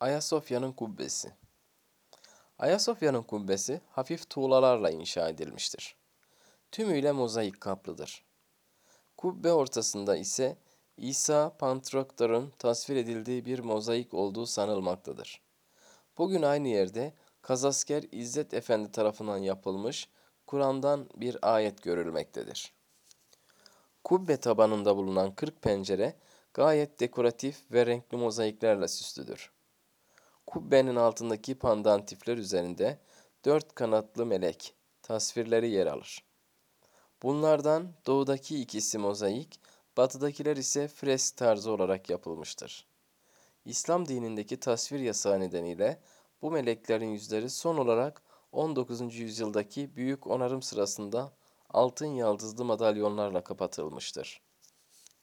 Ayasofya'nın kubbesi Ayasofya'nın kubbesi hafif tuğlalarla inşa edilmiştir. Tümüyle mozaik kaplıdır. Kubbe ortasında ise İsa Pantokrator'un tasvir edildiği bir mozaik olduğu sanılmaktadır. Bugün aynı yerde Kazasker İzzet Efendi tarafından yapılmış Kur'an'dan bir ayet görülmektedir. Kubbe tabanında bulunan 40 pencere gayet dekoratif ve renkli mozaiklerle süslüdür. Kubbenin altındaki pandantifler üzerinde dört kanatlı melek tasvirleri yer alır. Bunlardan doğudaki ikisi mozaik, batıdakiler ise fresk tarzı olarak yapılmıştır. İslam dinindeki tasvir yasağı nedeniyle bu meleklerin yüzleri son olarak 19. yüzyıldaki büyük onarım sırasında altın yaldızlı madalyonlarla kapatılmıştır.